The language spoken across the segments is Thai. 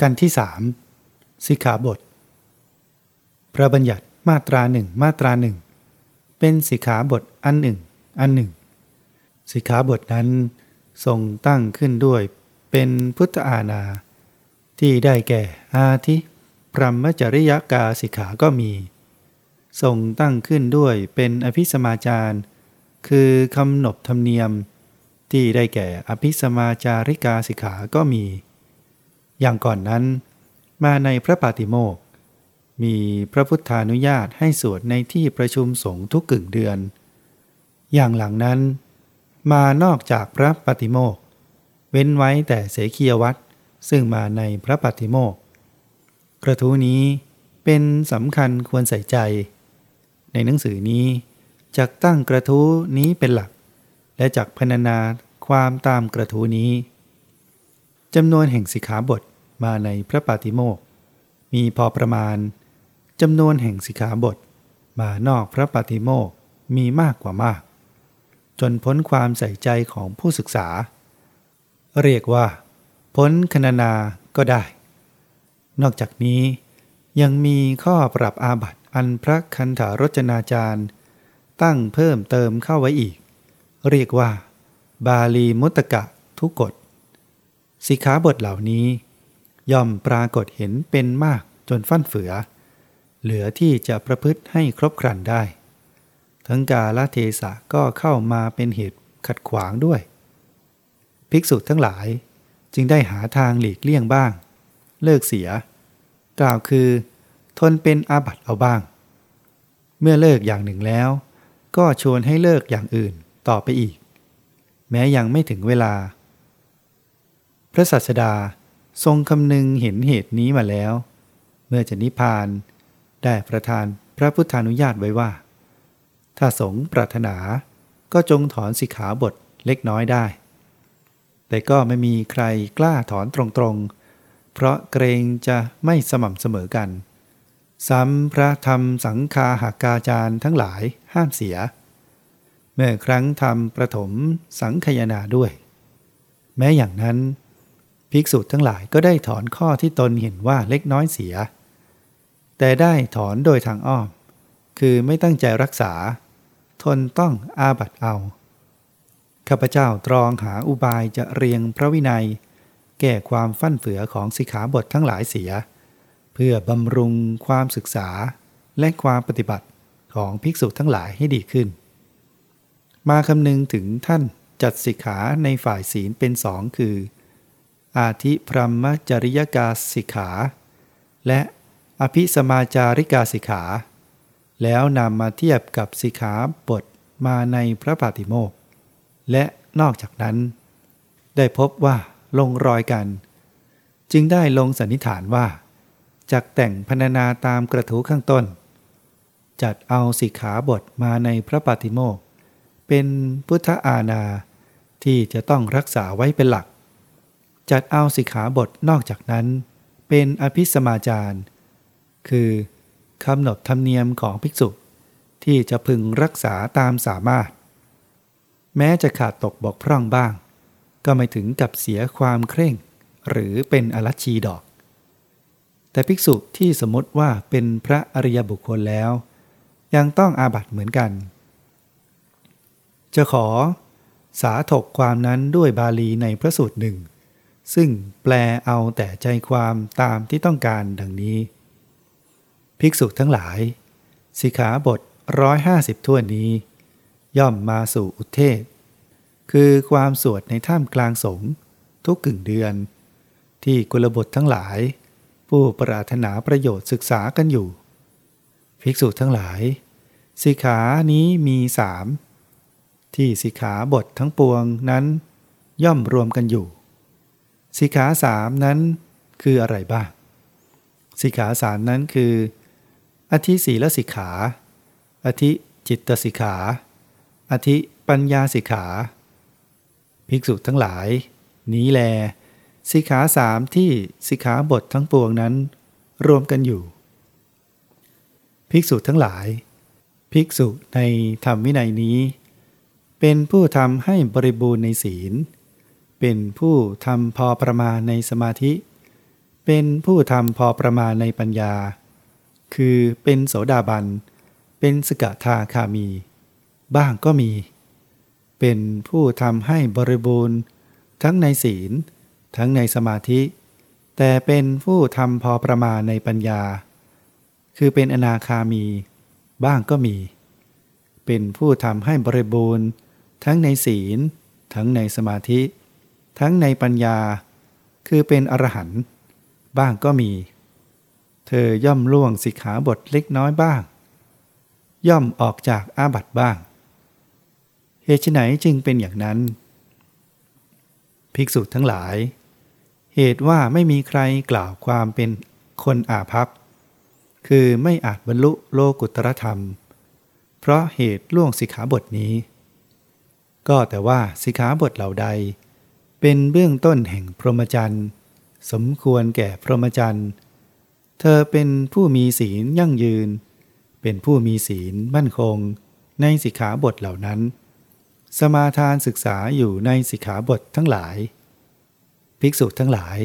กันที่สามสิกขาบท พระบัญญัติมาตราหนึ่งมาตราหนึ่งเป็นสิกขาบทอันหนึ่งอันหนึ่งสิกขาบทนั้นทรงตั้งขึ้นด้วยเป็นพุทธาณาที่ได้แก่อาทิพรหมจริยกาสิกขาก็มี ทรงตั้งขึ้นด้วยเป็นอภิสมาจารคือคำหนบธรรมเนียม ที่ได้แก่อภิสมาจาริกาสิกขาก็มี อย่างก่อนนั้น มาในพระปาติโมกมีพระพุทธานุญาตให้สวดในที่ประชุมสงฆ์ทุกกึ่งเดือน อย่างหลังนั้น มานอกจากพระปฏิโมก เว้นไว้แต่เสขียวัตรซึ่งมาในพระปฏิโมก กระทู้นี้เป็นสำคัญควรใส่ใจ ในหนังสือนี้จักตั้งกระทู้นี้เป็นหลัก และจักพรรณนาความตามกระทู้นี้จำนวนแห่งสิกขาบท มาในพระปาติโมกมีพอประมาณจำนวนแห่งสิกขาบท มานอกพระปาติโมกมีมากกว่ามาก จนพ้นความใส่ใจของผู้ศึกษา เรียกว่า พ้นคณนาก็ได้ นอกจากนี้ยังมีข้อปรับอาบัติอันพระคันธารจนาจารย์ ตั้งเพิ่มเติมเข้าไว้อีก เรียกว่า บาลีมุตกะทุกกฎสิกขาบทเหล่านี้ ย่อมปรากฏเห็นเป็นมากจนฟั่นเฟือ เหลือที่จะประพฤติให้ครบครันได้ ทั้งกาลเทศะก็เข้ามาเป็นเหตุขัดขวางด้วย ภิกษุทั้งหลายจึงได้หาทางหลีกเลี่ยงบ้าง เลิกเสีย กล่าวคือ ทนเป็นอาบัติเอาบ้าง เมื่อเลิกอย่างหนึ่งแล้ว ก็ชวนให้เลิกอย่างอื่นต่อไปอีก แม้ยังไม่ถึงเวลา พระสัสดา ทรงคำนึงเห็นเหตุนี้มาแล้ว เมื่อจะนิพพาน ได้ประทานพระพุทธานุญาตไว้ว่า ถ้าสงปรารถนาก็จงถอนสิกขาบทเล็กน้อยได้ แต่ก็ไม่มีใครกล้าถอนตรงๆ เพราะเกรงจะไม่สม่ำเสมอกัน ซ้ำพระธรรมสังคาหากาจารย์ทั้งหลายห้ามเสีย เมื่อครั้งทำประถมสังคยนาด้วย แม้อย่างนั้น ภิกษุทั้งหลายก็ได้ถอนข้อที่ตนเห็นว่าเล็กน้อยเสีย แต่ได้ถอนโดยทางอ้อม คือไม่ตั้งใจรักษา ทนต้องอาบัตเอา ข้าพเจ้าตรองหาอุบายจะเรียงพระวินัย แก้ความฟั่นเฟือของสิกขาบททั้งหลายเสีย เพื่อบำรุงความศึกษาและความปฏิบัติของภิกษุทั้งหลายให้ดีขึ้น มาคำนึงถึงท่านจัดสิกขาในฝ่ายศีลเป็นสองคือ อาทิพรหมจริยกาสิกขา และอภิสมาจาริกาสิกขา แล้วนำมาเทียบกับสิกขาบทมาในพระปาติโมกและนอกจากนั้น ได้พบว่าลงรอยกัน จึงได้ลงสันนิษฐานว่าจากแต่งพรรณนาตามกระทูข้างต้น จัดเอาสิกขาบทมาในพระปาติโมกเป็นพุทธาณาที่จะต้องรักษาไว้เป็นหลัก จัดเอาสิกขาบทนอกจากนั้น เป็นอภิสมาจารคือคำหนดธรรมเนียมของภิกษุ ที่จะพึงรักษาตามสามารถ แม้จะขาดตกบกพร่องบ้าง ก็ไม่ถึงกับเสียความเคร่ง หรือเป็นอรัชชีดอก แต่ภิกษุที่สมมติว่าเป็นพระอริยบุคคลแล้ว ยังต้องอาบัตเหมือนกัน จะขอสาถกความนั้นด้วยบาลีในพระสูตรหนึ่ง ซึ่งแปลเอาแต่ใจความตามที่ต้องการดังนี้ ภิกษุทั้งหลาย สิกขาบทร้อยห้าสิบทั่วนี้ ย่อมมาสู่อุเทศ คือความสวดในท่ามกลางสงฆ์ทุกกึ่งเดือน ที่กุลบุตรทั้งหลาย ผู้ปรารถนาประโยชน์ศึกษากันอยู่ ภิกษุทั้งหลาย สิกขานี้มีสามที่สิกขาบททั้งปวงนั้นย่อมรวมกันอยู่ สิกขาสามนั้นคืออะไรบ้าง สิกขาสามนั้นคือ อธิศีลสิกขา อธิจิตสิกขา อธิปัญญาสิกขา ภิกษุทั้งหลาย นี้แล สิกขาสามที่สิกขาบททั้งปวงนั้น รวมกันอยู่ ภิกษุทั้งหลาย ภิกษุในธรรมวินัยนี้ เป็นผู้ทำให้บริบูรณ์ในศีล เป็นผู้ทำพอประมาณในสมาธิ เป็นผู้ทำพอประมาณในปัญญา คือเป็นโสดาบัน เป็นสกทาคามี บ้างก็มี เป็นผู้ทำให้บริบูรณ์ ทั้งในศีล ทั้งในสมาธิ แต่เป็นผู้ทำพอประมาณในปัญญา คือเป็นอนาคามี บ้างก็มี เป็นผู้ทำให้บริบูรณ์ ทั้งในศีล ทั้งในสมาธิ ทั้งในปัญญา คือเป็นอรหันต์บ้างก็มี เธอย่อมล่วงสิกขาบทเล็กน้อยบ้าง ย่อมออกจากอาบัติบ้าง เหตุไหนจึงเป็นอย่างนั้น ภิกษุทั้งหลาย เหตุว่าไม่มีใครกล่าวความเป็นคนอาภัพ คือไม่อาจบรรลุโลกุตรธรรม เพราะเหตุล่วงสิกขาบทนี้ ก็แต่ว่าสิกขาบทเหล่าใด เป็นเบื้องต้นแห่งพรหมจรรย์ สมควรแก่พรหมจรรย์ เธอเป็นผู้มีศีลยั่งยืน เป็นผู้มีศีลมั่นคง ในสิกขาบทเหล่านั้น สมาทานศึกษาอยู่ในสิกขาบททั้งหลาย ภิกษุทั้งหลาย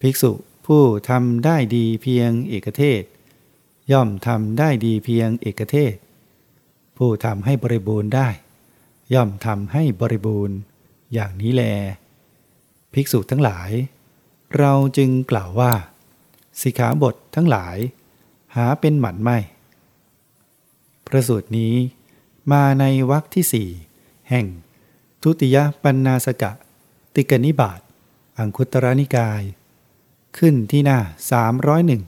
ภิกษุผู้ทำได้ดีเพียงเอกเทศ ย่อมทำได้ดีเพียงเอกเทศ ผู้ทำให้บริบูรณ์ได้ ย่อมทำให้บริบูรณ์ อย่างนี้แล ภิกษุทั้งหลาย เราจึงกล่าวว่า สิกขาบททั้งหลาย หาเป็นหมันไม่ พระสูตรนี้มาในวรรคที่สี่แห่ง ทุติยปัญนาสกะ ติกนิบาตอังคุตรนิกาย ขึ้นที่หน้า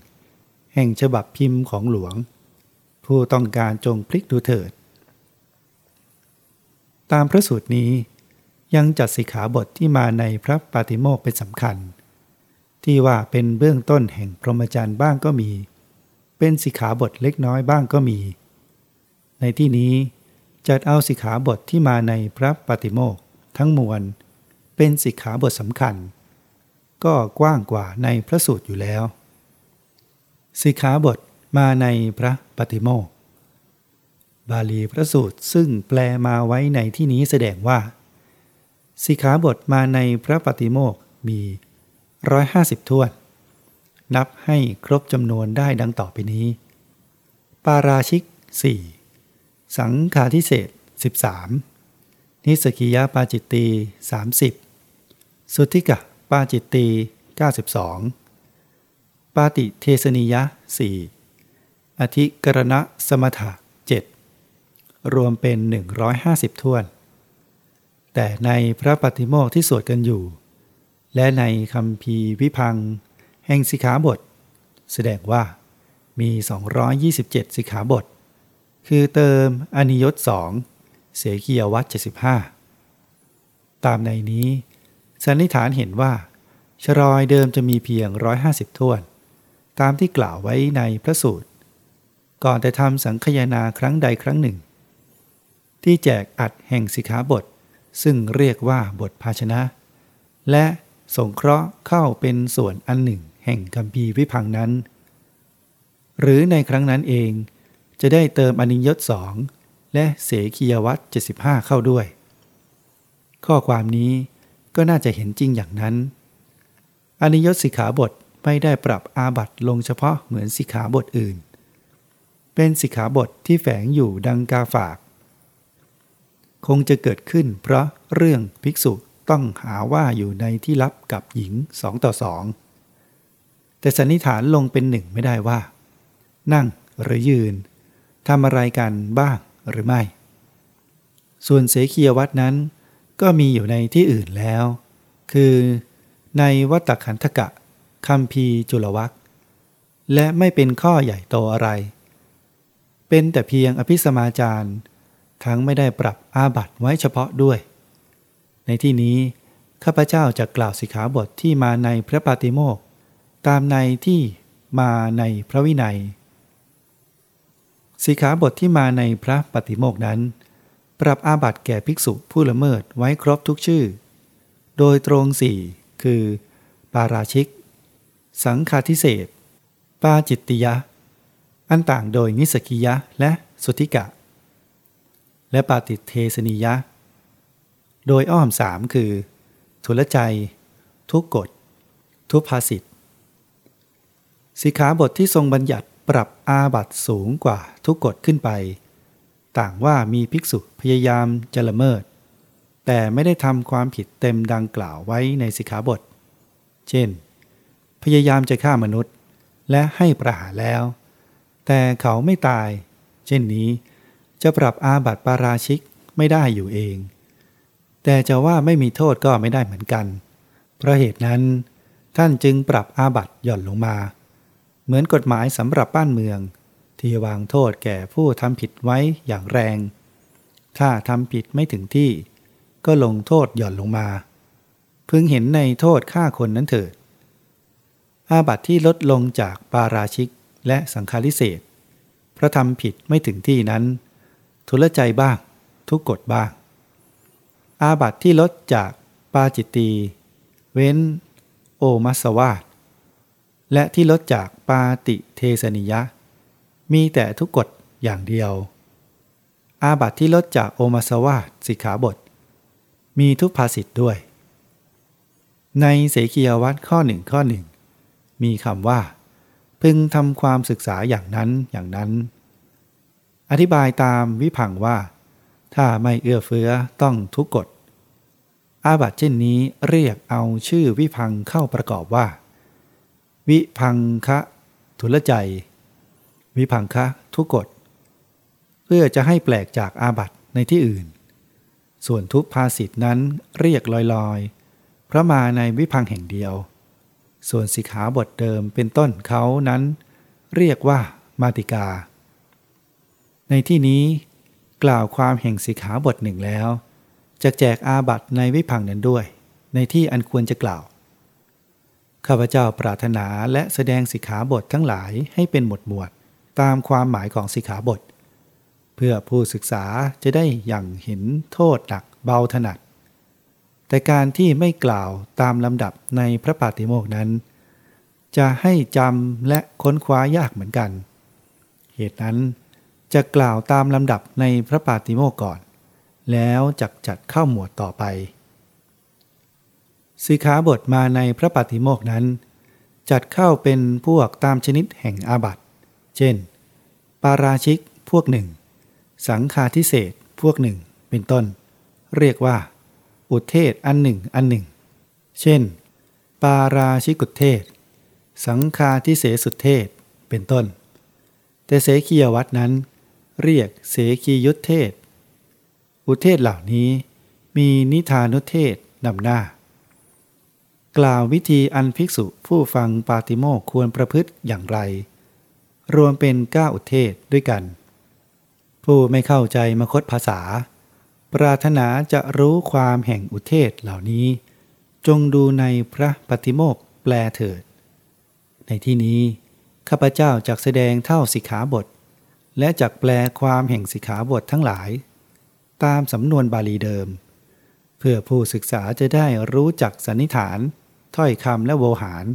301 แห่งฉบับพิมพ์ของหลวง ผู้ต้องการจงพลิกดูเถิด ตามพระสูตรนี้ ยังจัดสิกขาบทที่มาในพระปาติโมกเป็นสำคัญ ที่ว่าเป็นเบื้องต้นแห่งพรหมจรรย์บ้างก็มี เป็นสิกขาบทเล็กน้อยบ้างก็มี ในที่นี้จัดเอาสิกขาบทที่มาในพระปฏิโมกทั้งมวล เป็นสิกขาบทสำคัญ ก็กว้างกว่าในพระสูตรอยู่แล้ว สิกขาบทมาในพระปฏิโมกบาลีพระสูตรซึ่งแปลมาไว้ในที่นี้แสดงว่า สิขาบทมาในพระปฏิโมกมีร้อยห้าสิบทวน นับให้ครบจำนวนได้ดังต่อไปนี้ ปาราชิก 4 สังขาทิเศษ 13 นิสกิยาปาจิตตี 30 สุทธิกะปาจิตตี 92 ปาติเทสนิยะ 4 อธิกรณะสมถะ 7 รวมเป็น 150ท่วน แต่ในพระปฏิโมกที่สวดกันอยู่ และในคำพีวิพัง แห่งสิกขาบท แสดงว่ามี 227 สิกขาบท คือเติมอนิยตสองเสกียวัต75 ตามในนี้ สันนิษฐานเห็นว่า ชรอยเดิมจะมีเพียง 150ท่วน ตามที่กล่าวไว้ในพระสูตร ก่อนแต่ทำสังคยนาครั้งใดครั้งหนึ่ง ที่แจกอัดแห่งสิกขาบท ซึ่งเรียกว่าบทภาชนะ และสงเคราะห์เข้าเป็นส่วนอันหนึ่งแห่งคำพีวิพังนั้น หรือในครั้งนั้นเอง จะได้เติมอนิยตสองและเสขียวัต75เข้าด้วย ข้อความนี้ก็น่าจะเห็นจริงอย่างนั้น อนิยตสิกขาบทไม่ได้ปรับอาบัตลงเฉพาะเหมือนสิกขาบทอื่น เป็นสิกขาบทที่แฝงอยู่ดังกาฝาก คงจะเกิดขึ้น เพราะเรื่องภิกษุต้องหาว่าอยู่ในที่ลับกับหญิงสองต่อสองแต่สันนิษฐานลงเป็นหนึ่งไม่ได้ว่า นั่งหรือยืนทำอะไรกันบ้างหรือไม่ ส่วนเสขียวัดนั้น ก็มีอยู่ในที่อื่นแล้ว คือในวัตขันธกะคัมภีจุลวัคและไม่เป็นข้อใหญ่โตอะไร เป็นแต่เพียงอภิสมาจาร์ ทั้งไม่ได้ปรับอาบัติไว้เฉพาะด้วย ในที่นี้ ข้าพเจ้าจะกล่าวสิกขาบทที่มาในพระปาติโมกตามในที่มาในพระวินัย สิกขาบทที่มาในพระปฏิโมกนั้น ปรับอาบัติแก่ภิกษุผู้ละเมิดไว้ครบทุกชื่อ โดยตรงสี่คือ ปาราชิก สังฆาทิเศษปาจิตติยะ อันต่างโดยนิสกิยะและสุธิกะ และปาติเทสนิยะ โดยอ้อมสามคือ ทุลใจ ทุกกฎ ทุพภาสิทธ์สิกขาบทที่ทรงบัญญัติปรับอาบัตสูงกว่าทุกกฎขึ้นไป ต่างว่ามีภิกษุพยายามจะละเมิด แต่ไม่ได้ทำความผิดเต็มดังกล่าวไว้ในสิกขาบท เช่น พยายามจะฆ่ามนุษย์ และให้ประหารแล้ว แต่เขาไม่ตาย เช่นนี้ จะปรับอาบัติปาราชิกไม่ได้อยู่เอง แต่จะว่าไม่มีโทษก็ไม่ได้เหมือนกัน เพราะเหตุนั้น ท่านจึงปรับอาบัติหย่อนลงมา เหมือนกฎหมายสำหรับบ้านเมือง ที่วางโทษแก่ผู้ทำผิดไว้อย่างแรง ถ้าทำผิดไม่ถึงที่ ก็ลงโทษหย่อนลงมา พึงเห็นในโทษฆ่าคนนั้นเถิด อาบัติที่ลดลงจากปาราชิกและสังฆาริเศษพระทำผิดไม่ถึงที่นั้น ทุลใจบ้าง ทุกกฎบ้าง อาบัติที่ลดจากปาจิตตีเว้น โอมัสวาตและที่ลดจากปาติเทสนิยะ มีแต่ทุกกฎอย่างเดียว อาบัติที่ลดจากโอมัสวาตสิกขาบท มีทุกภาษิตด้วย ในเสกียวัตข้อหนึ่งข้อหนึ่งมีคำว่า พึงทำความศึกษาอย่างนั้นอย่างนั้น อธิบายตามวิพังว่า ถ้าไม่เอื้อเฟื้อต้องทุกกฎ อาบัติเช่นนี้เรียกเอาชื่อวิพังเข้าประกอบว่า วิพังคะทุลใจ วิพังคะทุกกฎ เพื่อจะให้แปลกจากอาบัติในที่อื่น ส่วนทุกภาษิทตนั้นเรียกลอยๆ พระมาในวิพังแห่งเดียว ส่วนสิขาบทเดิมเป็นต้นเขานั้น เรียกว่ามาติกา ในที่นี้กล่าวความแห่งสิกขาบทหนึ่งแล้วจะแจกอาบัตในวิพังนั้นด้วย ในที่อันควรจะกล่าว ข้าพเจ้าปรารถนาและแสดงสิกขาบททั้งหลายให้เป็นหมวดหมวดตามความหมายของสิกขาบท เพื่อผู้ศึกษาจะได้อย่างเห็นโทษหนักเบาถนัด แต่การที่ไม่กล่าวตามลำดับในพระปาติโมกนั้น จะให้จำและค้นคว้ายากเหมือนกัน เหตุนั้น จะกล่าวตามลำดับในพระปาติโมกก่อน แล้วจักจัดเข้าหมวดต่อไปสิขาบทมาในพระปาติโมกนั้น จัดเข้าเป็นพวกตามชนิดแห่งอาบัตเช่น ปาราชิกพวกหนึ่ง สังฆาทิเศษพวกหนึ่ง เป็นต้น เรียกว่า อุเทศอันหนึ่งอันหนึ่ง เช่น ปาราชิกุเทศ สังฆาทิเศสุเทศเป็นต้น แต่เสขียวัดนั้น เรียกเสกียุทธเทศ อุเทศเหล่านี้มีนิทานุเทศนำหน้า กล่าววิธีอันภิกษุผู้ฟังปาติโมกควรประพฤติอย่างไร รวมเป็นก้าอุเทศด้วยกัน ผู้ไม่เข้าใจมคตภาษา ปรารถนาจะรู้ความแห่งอุเทศเหล่านี้ จงดูในพระปฏิโมกแปลเถิด ในที่นี้ข้าพเจ้าจักแสดงเท่าสิกขาบท และจักแปลความแห่งสิกขาบททั้งหลาย ตามสำนวนบาลีเดิม เพื่อผู้ศึกษาจะได้รู้จักสันนิฐาน ถ้อยคำและโวหาร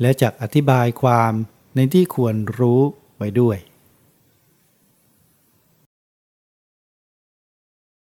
และจักอธิบายความในที่ควรรู้ไว้ด้วย